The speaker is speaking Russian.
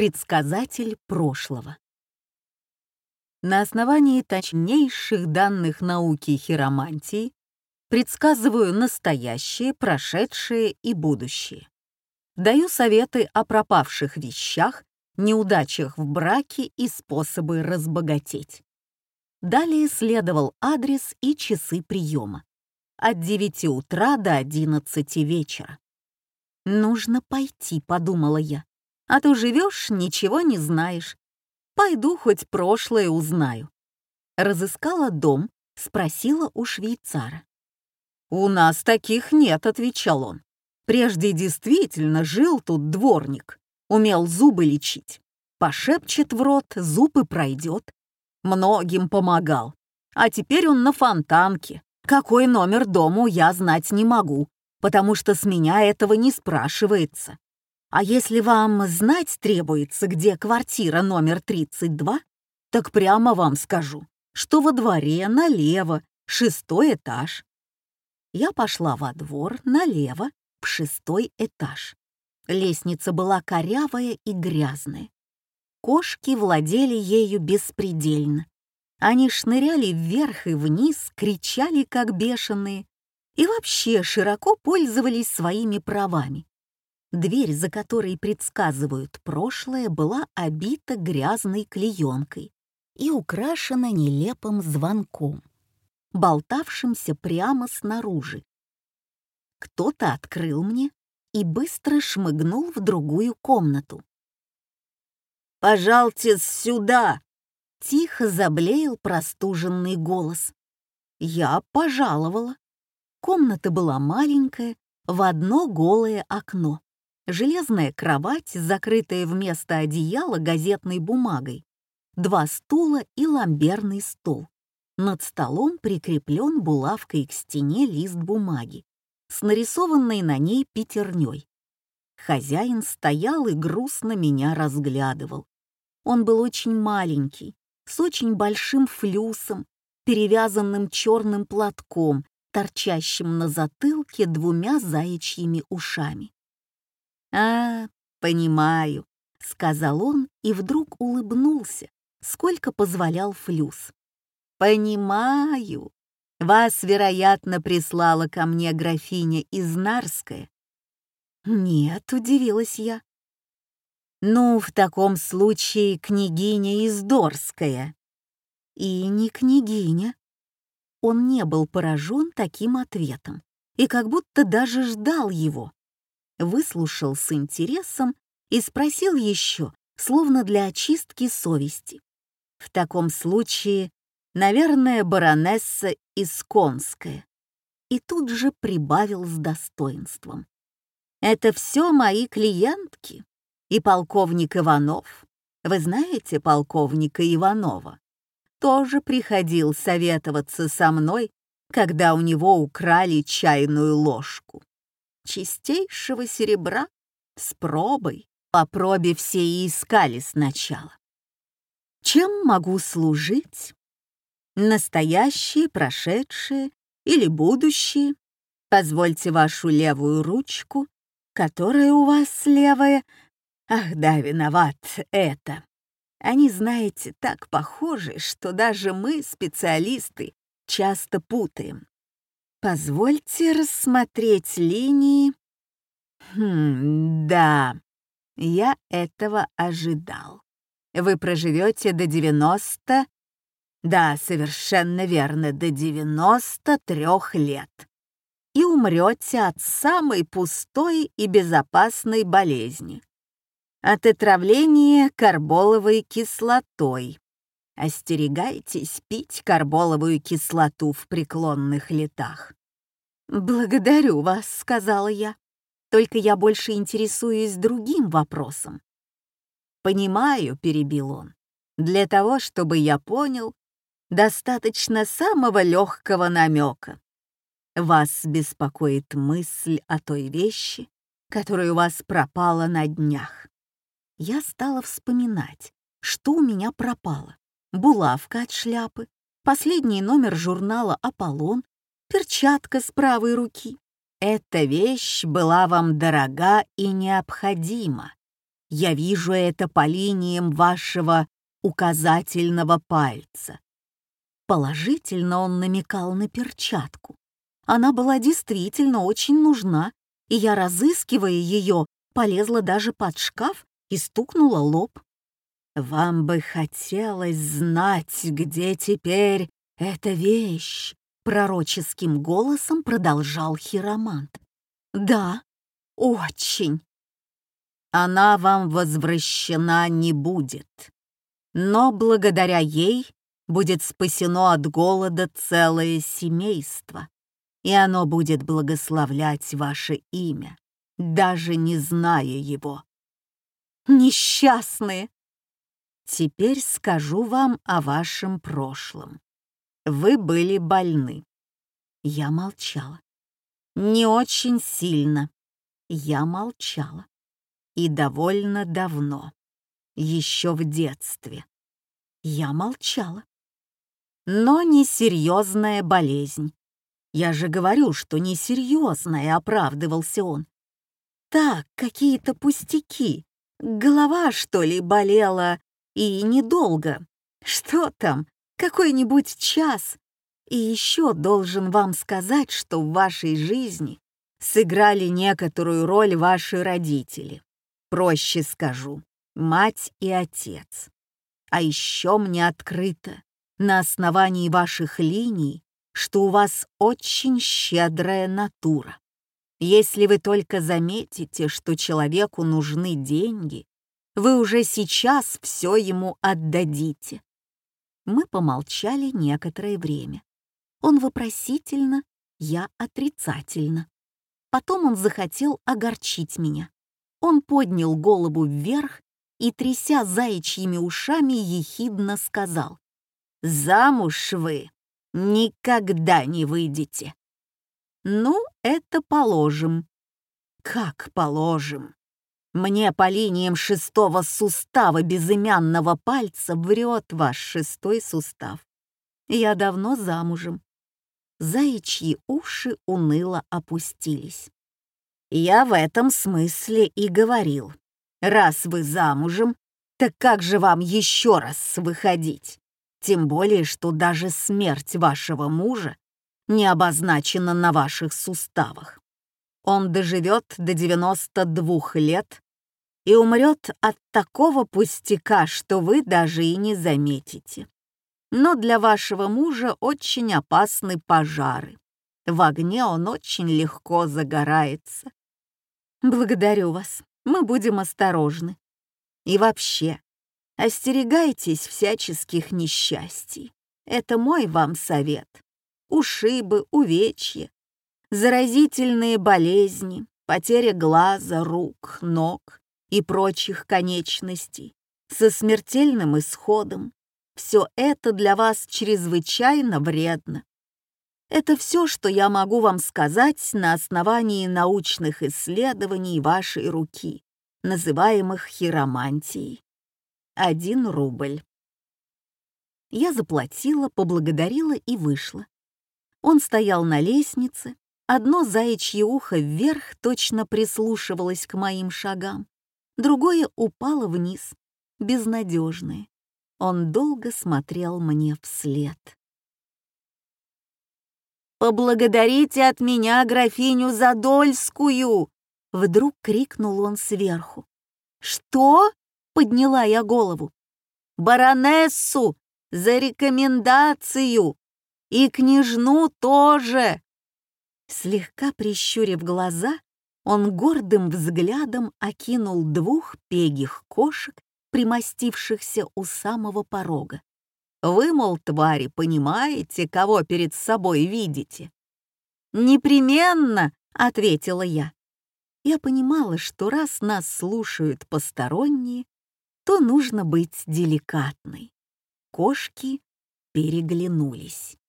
Предсказатель прошлого. На основании точнейших данных науки хиромантии предсказываю настоящее, прошедшее и будущее. Даю советы о пропавших вещах, неудачах в браке и способы разбогатеть. Далее следовал адрес и часы приема. От 9 утра до 11 вечера. «Нужно пойти», — подумала я. «А то живешь, ничего не знаешь. Пойду хоть прошлое узнаю». Разыскала дом, спросила у швейцара. «У нас таких нет», — отвечал он. «Прежде действительно жил тут дворник, умел зубы лечить. Пошепчет в рот, зуб и пройдет. Многим помогал. А теперь он на фонтанке. Какой номер дому я знать не могу, потому что с меня этого не спрашивается. А если вам знать требуется, где квартира номер 32, так прямо вам скажу, что во дворе налево, шестой этаж. Я пошла во двор налево, в шестой этаж. Лестница была корявая и грязная. Кошки владели ею беспредельно. Они шныряли вверх и вниз, кричали как бешеные и вообще широко пользовались своими правами. Дверь, за которой предсказывают прошлое, была обита грязной клеенкой и украшена нелепым звонком, болтавшимся прямо снаружи. Кто-то открыл мне и быстро шмыгнул в другую комнату. «Пожалуйте сюда!» — тихо заблеял простуженный голос. Я пожаловала. Комната была маленькая, в одно голое окно. Железная кровать, закрытая вместо одеяла газетной бумагой. Два стула и ламберный стол. Над столом прикреплен булавкой к стене лист бумаги с нарисованной на ней пятерней. Хозяин стоял и грустно меня разглядывал. Он был очень маленький, с очень большим флюсом, перевязанным черным платком, торчащим на затылке двумя заячьими ушами. «А, понимаю», — сказал он и вдруг улыбнулся, сколько позволял флюс. «Понимаю. Вас, вероятно, прислала ко мне графиня Изнарская». «Нет», — удивилась я. «Ну, в таком случае княгиня Издорская». «И не княгиня». Он не был поражен таким ответом и как будто даже ждал его. Выслушал с интересом и спросил еще, словно для очистки совести. В таком случае, наверное, баронесса Исконская. И тут же прибавил с достоинством. «Это все мои клиентки и полковник Иванов. Вы знаете полковника Иванова? Тоже приходил советоваться со мной, когда у него украли чайную ложку. Чистейшего серебра с пробой. По пробе все и искали сначала. Чем могу служить? Настоящее, прошедшее или будущее? Позвольте вашу левую ручку, которая у вас левая, Ах да, виноват это. Они, знаете, так похожи, что даже мы, специалисты, часто путаем. Позвольте рассмотреть линии. Хм, да, я этого ожидал. Вы проживете до 90... Да, совершенно верно, до 93 лет. И умрете от самой пустой и безопасной болезни от отравления карболовой кислотой. Остерегайтесь пить карболовую кислоту в преклонных летах. «Благодарю вас», — сказала я. «Только я больше интересуюсь другим вопросом». «Понимаю», — перебил он. «Для того, чтобы я понял, достаточно самого легкого намека. Вас беспокоит мысль о той вещи, которая у вас пропала на днях я стала вспоминать, что у меня пропало. Булавка от шляпы, последний номер журнала «Аполлон», перчатка с правой руки. Эта вещь была вам дорога и необходима. Я вижу это по линиям вашего указательного пальца. Положительно он намекал на перчатку. Она была действительно очень нужна, и я, разыскивая ее, полезла даже под шкаф и стукнула лоб. «Вам бы хотелось знать, где теперь эта вещь», — пророческим голосом продолжал хиромант. «Да, очень. Она вам возвращена не будет, но благодаря ей будет спасено от голода целое семейство, и оно будет благословлять ваше имя, даже не зная его. Несчастные! Теперь скажу вам о вашем прошлом. Вы были больны. Я молчала. Не очень сильно. Я молчала. И довольно давно. Еще в детстве. Я молчала. Но несерьезная болезнь. Я же говорю, что несерьезная, оправдывался он. Так, какие-то пустяки. Голова, что ли, болела, и недолго. Что там, какой-нибудь час. И еще должен вам сказать, что в вашей жизни сыграли некоторую роль ваши родители. Проще скажу, мать и отец. А еще мне открыто, на основании ваших линий, что у вас очень щедрая натура. Если вы только заметите, что человеку нужны деньги, вы уже сейчас все ему отдадите. Мы помолчали некоторое время. Он вопросительно, я отрицательно. Потом он захотел огорчить меня. Он поднял голову вверх и, тряся заячьими ушами, ехидно сказал «Замуж вы никогда не выйдете». «Ну, это положим». «Как положим?» Мне по линиям шестого сустава безымянного пальца врет ваш шестой сустав. Я давно замужем. Заячьи уши уныло опустились. Я в этом смысле и говорил. Раз вы замужем, так как же вам еще раз выходить? Тем более, что даже смерть вашего мужа не обозначена на ваших суставах. Он доживет до 92 лет и умрет от такого пустяка, что вы даже и не заметите. Но для вашего мужа очень опасны пожары. В огне он очень легко загорается. Благодарю вас, мы будем осторожны. И вообще, остерегайтесь всяческих несчастий. Это мой вам совет. Ушибы, увечья, заразительные болезни, потеря глаза, рук, ног и прочих конечностей со смертельным исходом. Все это для вас чрезвычайно вредно. Это все, что я могу вам сказать на основании научных исследований вашей руки, называемых хиромантией. Один рубль. Я заплатила, поблагодарила и вышла. Он стоял на лестнице, одно заячье ухо вверх точно прислушивалось к моим шагам, другое упало вниз, безнадежное. Он долго смотрел мне вслед. «Поблагодарите от меня графиню Задольскую!» Вдруг крикнул он сверху. «Что?» — подняла я голову. «Баронессу за рекомендацию! И княжну тоже!» Слегка прищурив глаза, он гордым взглядом окинул двух пегих кошек, примостившихся у самого порога. Вы, мол, твари, понимаете, кого перед собой видите?» «Непременно», — ответила я. Я понимала, что раз нас слушают посторонние, то нужно быть деликатной. Кошки переглянулись.